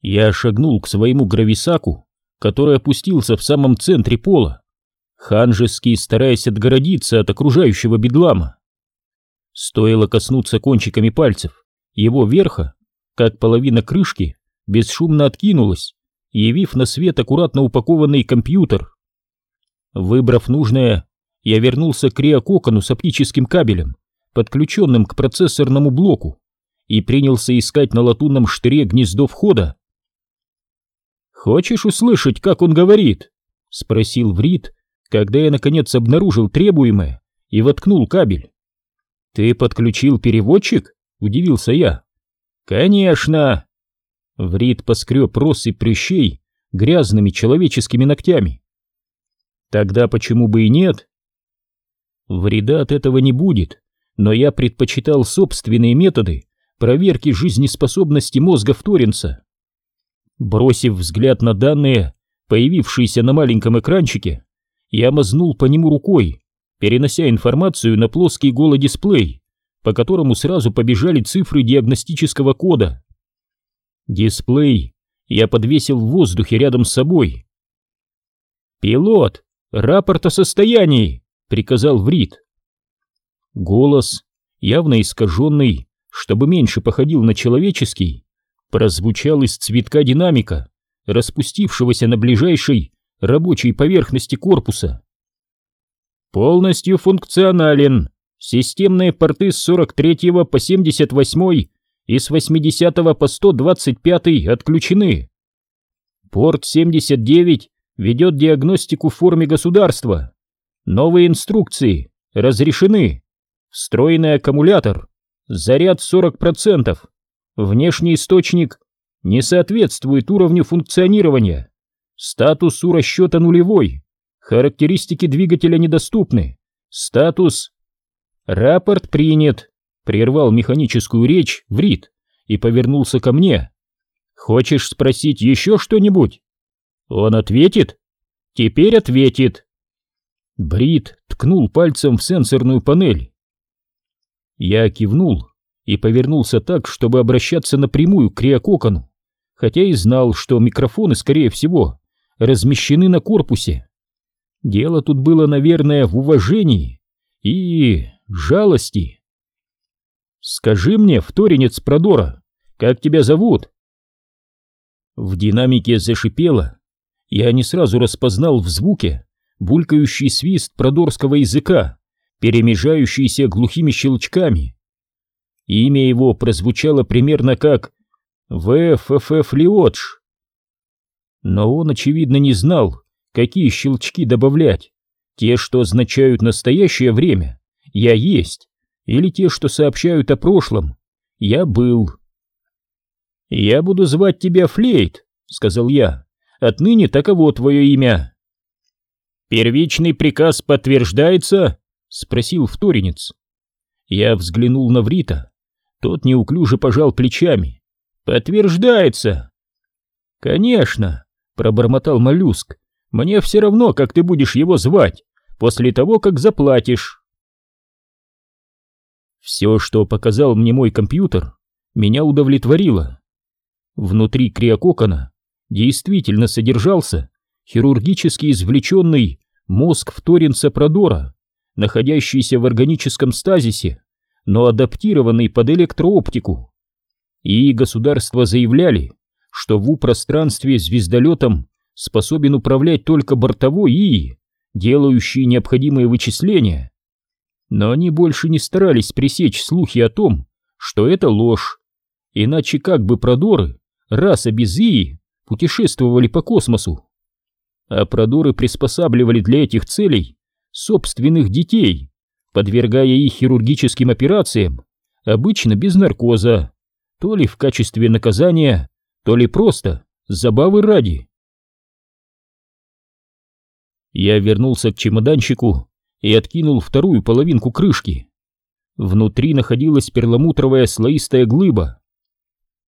Я шагнул к своему грависаку, который опустился в самом центре пола, ханжески стараясь отгородиться от окружающего бедлама. Стоило коснуться кончиками пальцев его верха, как половина крышки бесшумно откинулась, явив на свет аккуратно упакованный компьютер. Выбрав нужное, я вернулся к реококону с оптическим кабелем, подключенным к процессорному блоку, и принялся искать на латунном штыре гнездо входа. «Хочешь услышать, как он говорит?» — спросил Врит, когда я наконец обнаружил требуемое и воткнул кабель. «Ты подключил переводчик?» — удивился я. «Конечно!» Врит поскреб россыпь прыщей грязными человеческими ногтями. «Тогда почему бы и нет?» Вреда от этого не будет, но я предпочитал собственные методы проверки жизнеспособности мозга Вторинца. Бросив взгляд на данные, появившиеся на маленьком экранчике, я мазнул по нему рукой, перенося информацию на плоский голодисплей, по которому сразу побежали цифры диагностического кода. Дисплей я подвесил в воздухе рядом с собой. «Пилот, рапорт о состоянии!» — приказал Врит. Голос, явно искаженный, чтобы меньше походил на человеческий, прозвучал из цветка динамика, распустившегося на ближайшей рабочей поверхности корпуса. Полностью функционален. Системные порты с 43 по 78 и с 80 по 125 отключены. Порт 79 ведет диагностику в форме государства. Новые инструкции разрешены. Встроенный аккумулятор. Заряд 40%. Внешний источник не соответствует уровню функционирования. Статус у расчета нулевой. Характеристики двигателя недоступны. Статус... Рапорт принят. Прервал механическую речь Врит и повернулся ко мне. Хочешь спросить еще что-нибудь? Он ответит? Теперь ответит. Брит ткнул пальцем в сенсорную панель. Я кивнул и повернулся так, чтобы обращаться напрямую к Криококону, хотя и знал, что микрофоны, скорее всего, размещены на корпусе. Дело тут было, наверное, в уважении и жалости. «Скажи мне, вторенец Продора, как тебя зовут?» В динамике зашипело. Я не сразу распознал в звуке булькающий свист продорского языка, перемежающийся глухими щелчками. Имя его прозвучало примерно как «ВФФ Лиотш». Но он, очевидно, не знал, какие щелчки добавлять. Те, что означают настоящее время, я есть, или те, что сообщают о прошлом, я был. «Я буду звать тебя Флейт», — сказал я. «Отныне таково твое имя». «Первичный приказ подтверждается?» — спросил вторинец. Я взглянул на Врита. Тот неуклюже пожал плечами. «Подтверждается!» «Конечно!» — пробормотал моллюск. «Мне все равно, как ты будешь его звать, после того, как заплатишь!» Все, что показал мне мой компьютер, меня удовлетворило. Внутри криококона действительно содержался хирургически извлеченный мозг вторинца Продора, находящийся в органическом стазисе но адаптированный под электрооптику. И государства заявляли, что в пространстве звездолетом способен управлять только бортовой ИИ, делающий необходимые вычисления. Но они больше не старались пресечь слухи о том, что это ложь. Иначе как бы продоры, раса без ИИ, путешествовали по космосу? А продоры приспосабливали для этих целей собственных детей, подвергая их хирургическим операциям, обычно без наркоза, то ли в качестве наказания, то ли просто забавы ради. Я вернулся к чемоданчику и откинул вторую половинку крышки. Внутри находилась перламутровая слоистая глыба.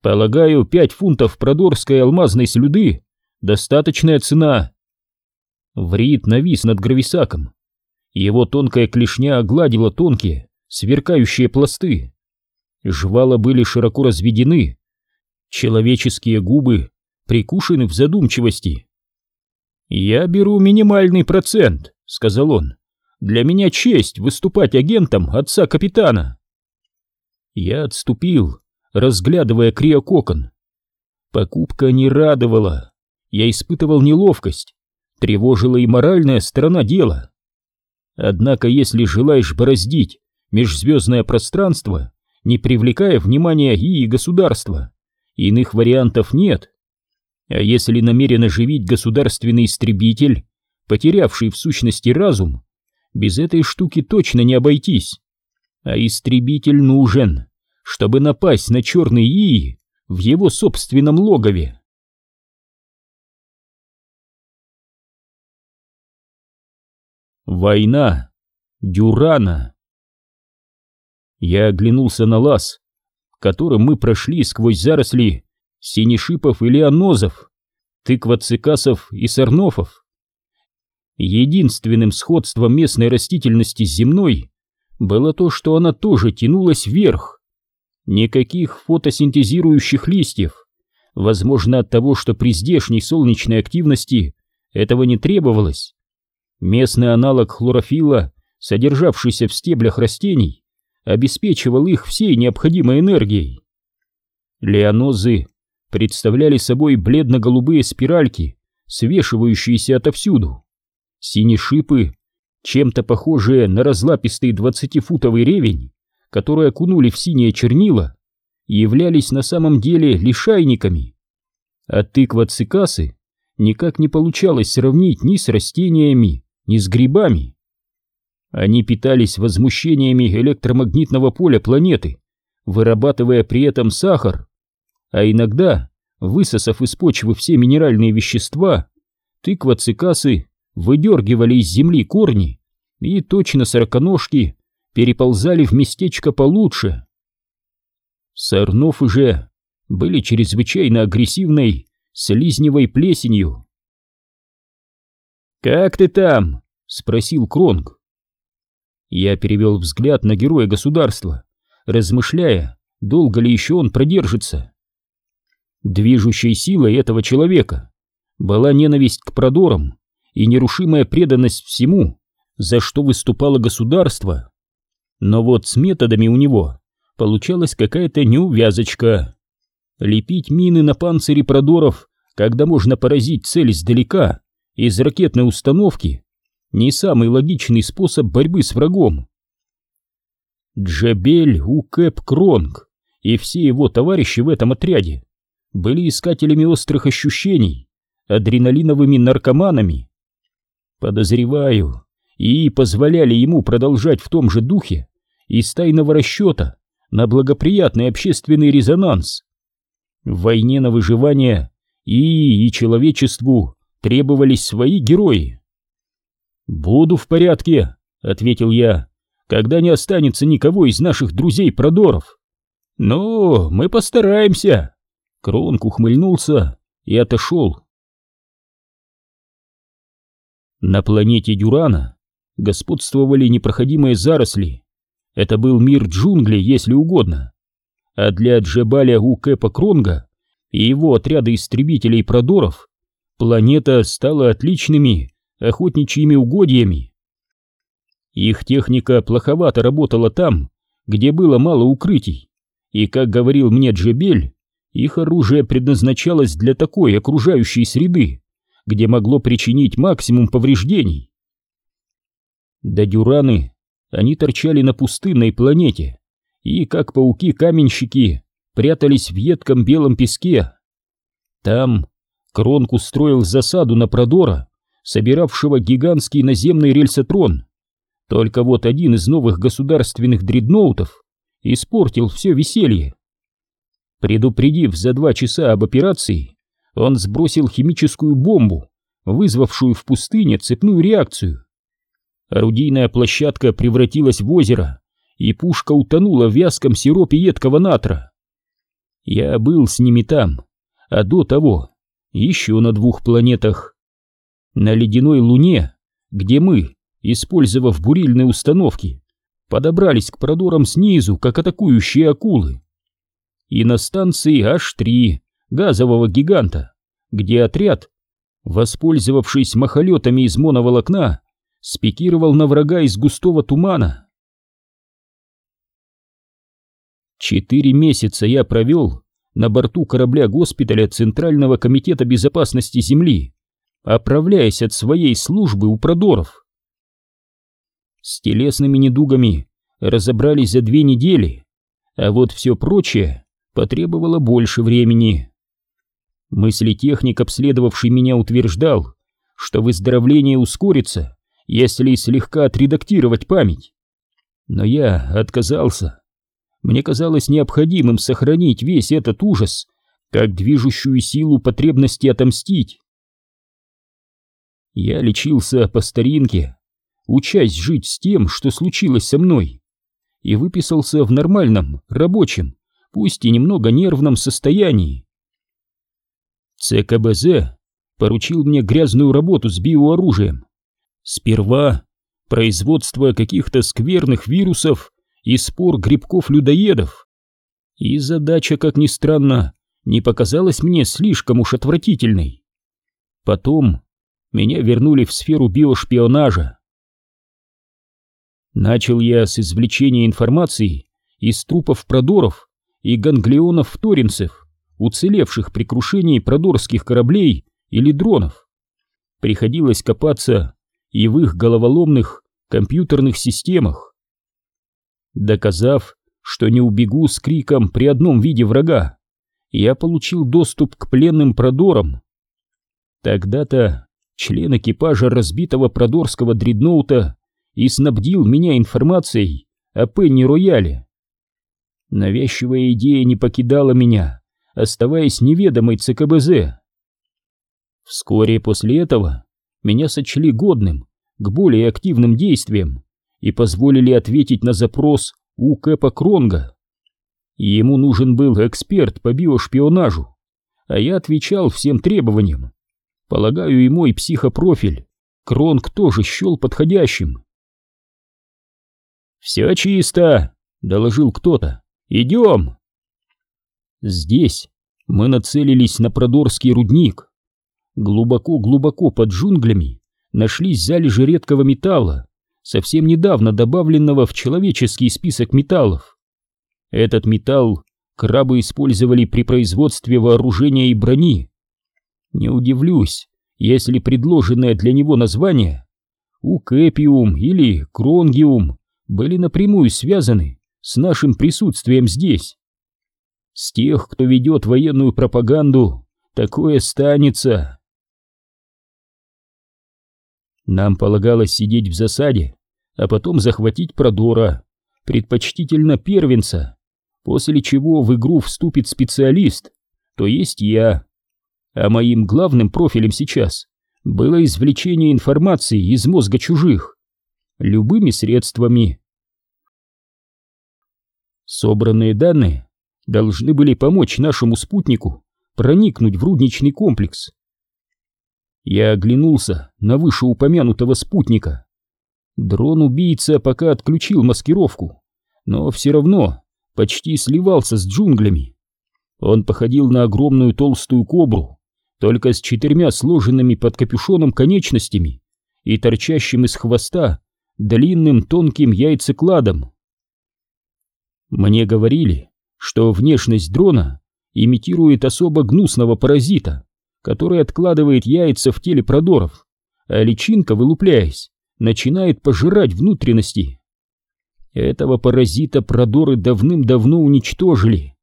Полагаю, пять фунтов продорской алмазной слюды — достаточная цена. Врит навис над грависаком, его тонкая клешня огладила тонкие, сверкающие пласты. Жвала были широко разведены. Человеческие губы прикушены в задумчивости. «Я беру минимальный процент», — сказал он. «Для меня честь выступать агентом отца капитана». Я отступил, разглядывая криококон. Покупка не радовала. Я испытывал неловкость. Тревожила и моральная сторона дела. Однако, если желаешь бороздить межзвездное пространство, не привлекая внимания и государства, иных вариантов нет. А если намерен оживить государственный истребитель, потерявший в сущности разум, без этой штуки точно не обойтись. А истребитель нужен, чтобы напасть на черный Ии в его собственном логове. Война. Дюрана. Я оглянулся на лаз, которым мы прошли сквозь заросли синешипов и леонозов, тыквоцикасов и сорнофов. Единственным сходством местной растительности с земной было то, что она тоже тянулась вверх. Никаких фотосинтезирующих листьев, возможно от того, что при здешней солнечной активности этого не требовалось. Местный аналог хлорофилла, содержавшийся в стеблях растений, обеспечивал их всей необходимой энергией. Леонозы представляли собой бледно-голубые спиральки, свешивающиеся отовсюду. Синие шипы, чем-то похожие на разлапистый двадцатифутовый ревень, которые окунули в синее чернила, являлись на самом деле лишайниками. А тыква цикасы никак не получалось сравнить ни с растениями, ни с грибами. Они питались возмущениями электромагнитного поля планеты, вырабатывая при этом сахар, а иногда, высосав из почвы все минеральные вещества, тыква-цикасы выдергивали из земли корни и точно сороконожки переползали в местечко получше. Сорнофы же были чрезвычайно агрессивной слизневой плесенью. «Как ты там?» — спросил Кронг. Я перевел взгляд на героя государства, размышляя, долго ли еще он продержится. Движущей силой этого человека была ненависть к продорам и нерушимая преданность всему, за что выступало государство. Но вот с методами у него получалась какая-то неувязочка. Лепить мины на панцире продоров, когда можно поразить цель издалека, из ракетной установки не самый логичный способ борьбы с врагом. Джабель Укэп Кронг и все его товарищи в этом отряде были искателями острых ощущений, адреналиновыми наркоманами. Подозреваю, и позволяли ему продолжать в том же духе из тайного расчета на благоприятный общественный резонанс. В войне на выживание и, и человечеству требовались свои герои. «Буду в порядке», — ответил я, — «когда не останется никого из наших друзей-продоров». «Ну, мы постараемся», — Кронк ухмыльнулся и отошел. На планете Дюрана господствовали непроходимые заросли. Это был мир джунглей, если угодно. А для Джебаля Укэпа Кронга и его отряда истребителей-продоров планета стала отличными охотничьими угодьями. Их техника плоховато работала там, где было мало укрытий, и, как говорил мне Джебель, их оружие предназначалось для такой окружающей среды, где могло причинить максимум повреждений. До Дюраны они торчали на пустынной планете и, как пауки-каменщики, прятались в едком белом песке. Там Кронк устроил засаду на Продора, собиравшего гигантский наземный рельсотрон. Только вот один из новых государственных дредноутов испортил все веселье. Предупредив за два часа об операции, он сбросил химическую бомбу, вызвавшую в пустыне цепную реакцию. Орудийная площадка превратилась в озеро, и пушка утонула в вязком сиропе едкого натра. Я был с ними там, а до того еще на двух планетах. На ледяной луне, где мы, использовав бурильные установки, подобрались к продорам снизу, как атакующие акулы. И на станции H3 газового гиганта, где отряд, воспользовавшись махолетами из моноволокна, спикировал на врага из густого тумана. Четыре месяца я провел на борту корабля госпиталя Центрального комитета безопасности Земли, оправляясь от своей службы у продоров. С телесными недугами разобрались за две недели, а вот все прочее потребовало больше времени. Мыслетехник, обследовавший меня, утверждал, что выздоровление ускорится, если слегка отредактировать память. Но я отказался. Мне казалось необходимым сохранить весь этот ужас, как движущую силу потребности отомстить. Я лечился по старинке, учась жить с тем, что случилось со мной, и выписался в нормальном, рабочем, пусть и немного нервном состоянии. ЦКБЗ поручил мне грязную работу с биооружием. Сперва производство каких-то скверных вирусов и спор грибков-людоедов. И задача, как ни странно, не показалась мне слишком уж отвратительной. Потом меня вернули в сферу биошпионажа. Начал я с извлечения информации из трупов продоров и ганглионов-вторинцев, уцелевших при крушении продорских кораблей или дронов. Приходилось копаться и в их головоломных компьютерных системах. Доказав, что не убегу с криком при одном виде врага, я получил доступ к пленным продорам. Тогда-то член экипажа разбитого продорского дредноута и снабдил меня информацией о Пенни-Рояле. Навязчивая идея не покидала меня, оставаясь неведомой ЦКБЗ. Вскоре после этого меня сочли годным к более активным действиям и позволили ответить на запрос у Кэпа Кронга. Ему нужен был эксперт по биошпионажу, а я отвечал всем требованиям. Полагаю, и мой психопрофиль Кронг тоже счел подходящим. «Все чисто», — доложил кто-то. Идем!» Здесь мы нацелились на Продорский рудник. Глубоко-глубоко под джунглями нашлись залежи редкого металла, совсем недавно добавленного в человеческий список металлов. Этот металл крабы использовали при производстве вооружения и брони. Не удивлюсь, если предложенное для него название укэпиум или кронгиум были напрямую связаны с нашим присутствием здесь. С тех, кто ведет военную пропаганду, такое станется. Нам полагалось сидеть в засаде, а потом захватить Продора, предпочтительно первенца, после чего в игру вступит специалист, то есть я. А моим главным профилем сейчас было извлечение информации из мозга чужих, любыми средствами, Собранные данные должны были помочь нашему спутнику проникнуть в рудничный комплекс. Я оглянулся на вышеупомянутого спутника. Дрон-убийца пока отключил маскировку, но все равно почти сливался с джунглями. Он походил на огромную толстую кобру, только с четырьмя сложенными под капюшоном конечностями и торчащим из хвоста длинным тонким яйцекладом. Мне говорили, что внешность дрона имитирует особо гнусного паразита, который откладывает яйца в теле продоров, а личинка, вылупляясь, начинает пожирать внутренности. Этого паразита продоры давным-давно уничтожили.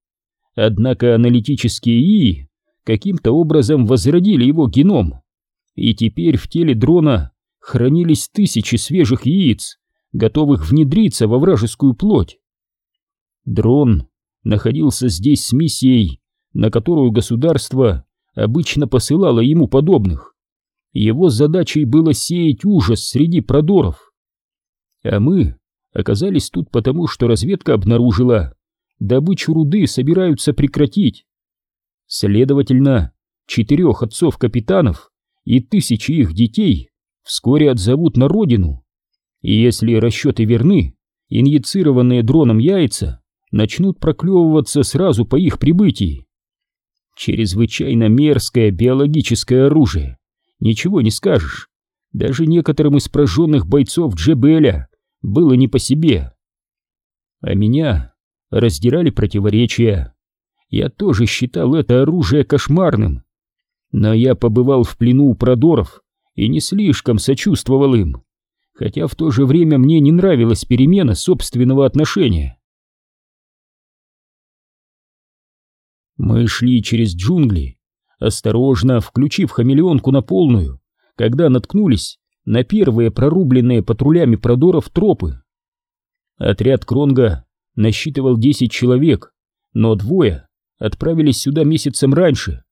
Однако аналитические ИИ каким-то образом возродили его геном, и теперь в теле дрона хранились тысячи свежих яиц, готовых внедриться во вражескую плоть. Дрон находился здесь с миссией, на которую государство обычно посылало ему подобных. Его задачей было сеять ужас среди продоров. А мы оказались тут потому, что разведка обнаружила, добычу руды собираются прекратить. Следовательно, четырех отцов-капитанов и тысячи их детей вскоре отзовут на родину. И если расчеты верны, инъецированные дроном яйца начнут проклевываться сразу по их прибытии. Чрезвычайно мерзкое биологическое оружие. Ничего не скажешь. Даже некоторым из прожженных бойцов Джебеля было не по себе. А меня раздирали противоречия. Я тоже считал это оружие кошмарным. Но я побывал в плену у продоров и не слишком сочувствовал им, хотя в то же время мне не нравилась перемена собственного отношения. Мы шли через джунгли, осторожно включив хамелеонку на полную, когда наткнулись на первые прорубленные патрулями продоров тропы. Отряд Кронга насчитывал 10 человек, но двое отправились сюда месяцем раньше,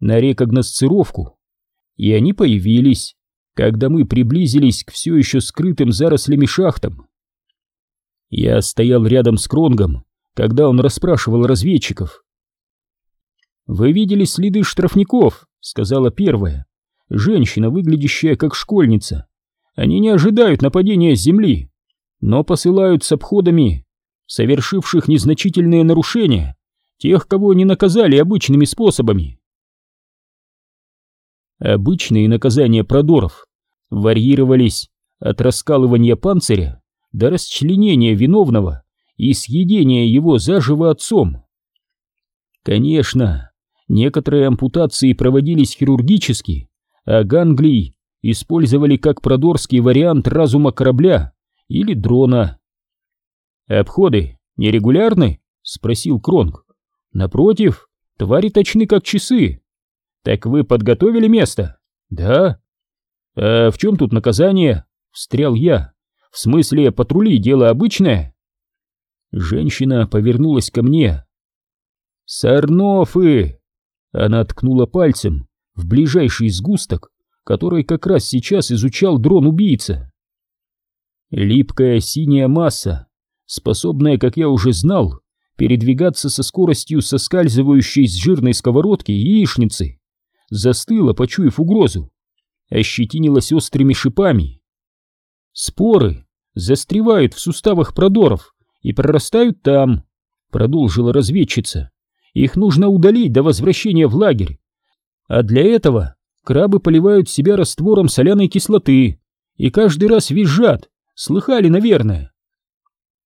на рекогносцировку, и они появились, когда мы приблизились к все еще скрытым зарослями шахтам. Я стоял рядом с Кронгом, когда он расспрашивал разведчиков. «Вы видели следы штрафников», — сказала первая. «Женщина, выглядящая как школьница. Они не ожидают нападения с земли, но посылают с обходами, совершивших незначительные нарушения, тех, кого не наказали обычными способами». Обычные наказания продоров варьировались от раскалывания панциря до расчленения виновного и съедения его заживо отцом. Конечно, некоторые ампутации проводились хирургически, а ганглий использовали как продорский вариант разума корабля или дрона. «Обходы нерегулярны?» — спросил Кронг. «Напротив, твари точны как часы». «Так вы подготовили место?» «Да». «А в чем тут наказание?» — встрял я. «В смысле, патрули — дело обычное?» Женщина повернулась ко мне. «Сарнофы!» Она ткнула пальцем в ближайший сгусток, который как раз сейчас изучал дрон-убийца. Липкая синяя масса, способная, как я уже знал, передвигаться со скоростью соскальзывающей с жирной сковородки яичницы застыла, почуяв угрозу, ощетинилась острыми шипами. Споры застревают в суставах продоров и прорастают там, продолжила разведчица. Их нужно удалить до возвращения в лагерь. А для этого крабы поливают себя раствором соляной кислоты и каждый раз визжат. Слыхали, наверное?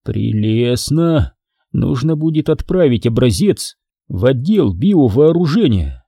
Прелестно. Нужно будет отправить образец в отдел биовооружения.